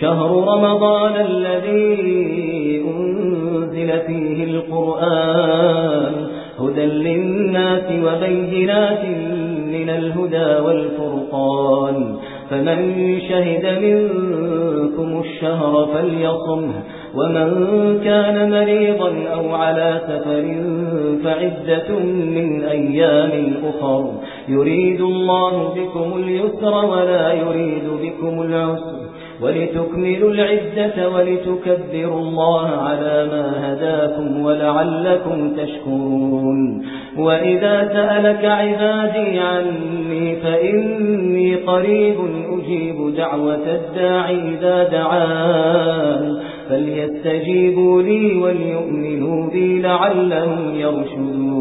شهر رمضان الذي أنزل فيه القرآن هدى للناس وبينات من الهدى والفرقان فمن شهد منكم الشهر فليصمه ومن كان مريضا أو على سفر فعدة من أيام أخر يريد الله بكم اليسر ولا يريد بكم العسر ولتكملوا العدة ولتكبروا الله على ما هداكم ولعلكم تشكرون. وإذا سألك عبادي عني فإني قريب أجيب دعوة الداعي إذا دعان. فليستجيبوا لي وليؤمنوا بي لعلهم يرشدون.